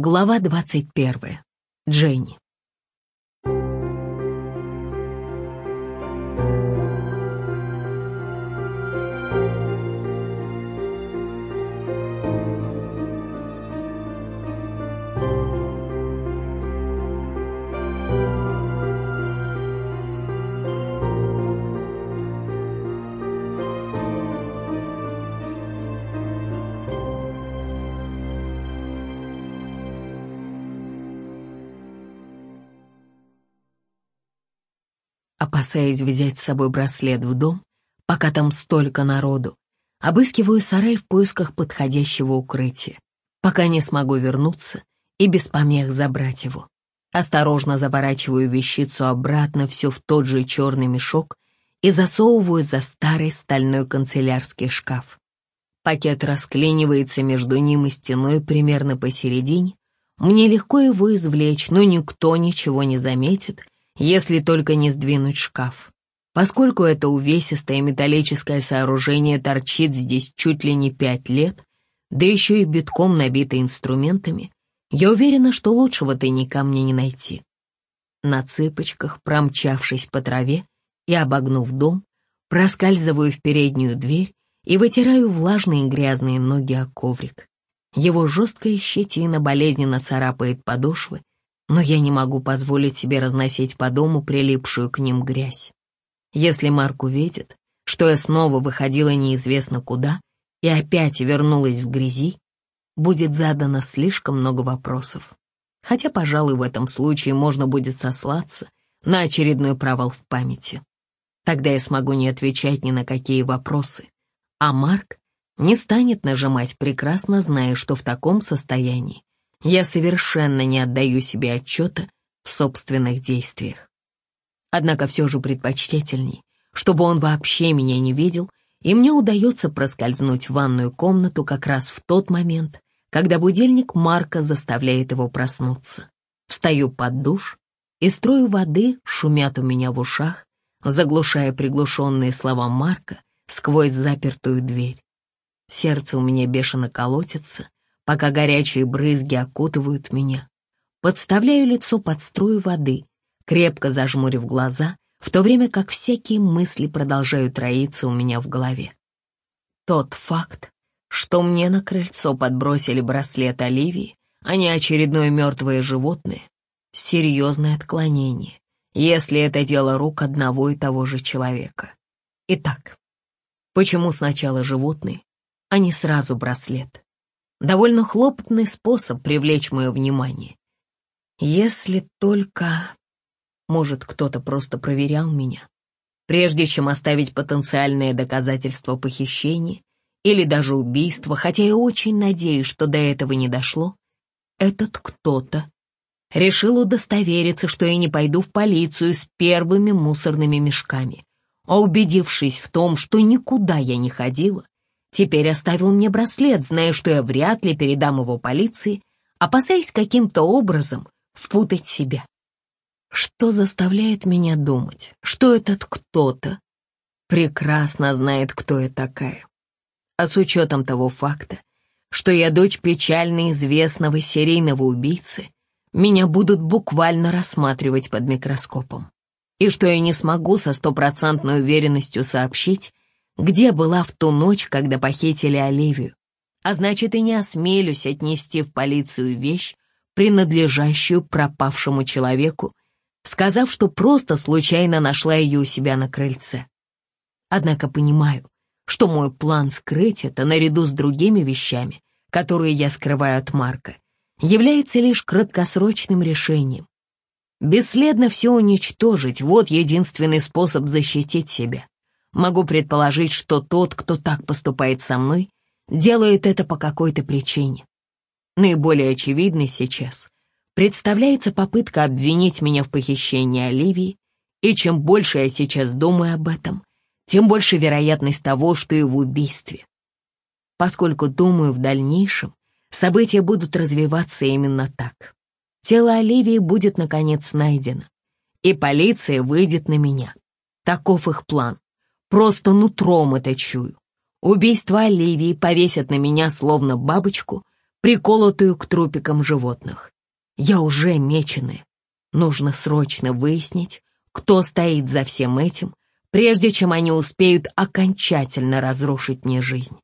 Глава 21. Дженни. Опасаясь взять с собой браслет в дом, пока там столько народу, обыскиваю сарай в поисках подходящего укрытия, пока не смогу вернуться и без помех забрать его. Осторожно заворачиваю вещицу обратно все в тот же черный мешок и засовываю за старый стальной канцелярский шкаф. Пакет расклинивается между ним и стеной примерно посередине. Мне легко его извлечь, но никто ничего не заметит — если только не сдвинуть шкаф. Поскольку это увесистое металлическое сооружение торчит здесь чуть ли не пять лет, да еще и битком набито инструментами, я уверена, что лучшего тайника мне не найти. На цыпочках, промчавшись по траве и обогнув дом, проскальзываю в переднюю дверь и вытираю влажные грязные ноги о коврик. Его жесткая щетина болезненно царапает подошвы, но я не могу позволить себе разносить по дому прилипшую к ним грязь. Если Марк увидит, что я снова выходила неизвестно куда и опять вернулась в грязи, будет задано слишком много вопросов. Хотя, пожалуй, в этом случае можно будет сослаться на очередной провал в памяти. Тогда я смогу не отвечать ни на какие вопросы, а Марк не станет нажимать, прекрасно зная, что в таком состоянии я совершенно не отдаю себе отчета в собственных действиях. Однако все же предпочтительней, чтобы он вообще меня не видел, и мне удается проскользнуть в ванную комнату как раз в тот момент, когда будильник Марка заставляет его проснуться. Встаю под душ, и струю воды шумят у меня в ушах, заглушая приглушенные слова Марка сквозь запертую дверь. Сердце у меня бешено колотится, пока горячие брызги окутывают меня. Подставляю лицо под струю воды, крепко зажмурив глаза, в то время как всякие мысли продолжают роиться у меня в голове. Тот факт, что мне на крыльцо подбросили браслет Оливии, а не очередное мертвое животное, серьезное отклонение, если это дело рук одного и того же человека. Итак, почему сначала животные, а не сразу браслет? Довольно хлопотный способ привлечь мое внимание. Если только... Может, кто-то просто проверял меня, прежде чем оставить потенциальное доказательство похищения или даже убийства, хотя я очень надеюсь, что до этого не дошло, этот кто-то решил удостовериться, что я не пойду в полицию с первыми мусорными мешками, а убедившись в том, что никуда я не ходила, Теперь оставил мне браслет, зная, что я вряд ли передам его полиции, опасаясь каким-то образом впутать себя. Что заставляет меня думать, что этот кто-то прекрасно знает, кто я такая. А с учетом того факта, что я дочь печально известного серийного убийцы, меня будут буквально рассматривать под микроскопом. И что я не смогу со стопроцентной уверенностью сообщить, где была в ту ночь, когда похитили Оливию, а значит и не осмелюсь отнести в полицию вещь, принадлежащую пропавшему человеку, сказав, что просто случайно нашла ее у себя на крыльце. Однако понимаю, что мой план скрыть это наряду с другими вещами, которые я скрываю от Марка, является лишь краткосрочным решением. Бесследно все уничтожить — вот единственный способ защитить себя. Могу предположить, что тот, кто так поступает со мной, делает это по какой-то причине. Наиболее очевидной сейчас представляется попытка обвинить меня в похищении Оливии, и чем больше я сейчас думаю об этом, тем больше вероятность того, что и в убийстве. Поскольку думаю в дальнейшем, события будут развиваться именно так. Тело Оливии будет, наконец, найдено, и полиция выйдет на меня. Таков их план. Просто нутром это чую. Убийство Оливии повесят на меня словно бабочку, приколотую к трупикам животных. Я уже меченая. Нужно срочно выяснить, кто стоит за всем этим, прежде чем они успеют окончательно разрушить мне жизнь.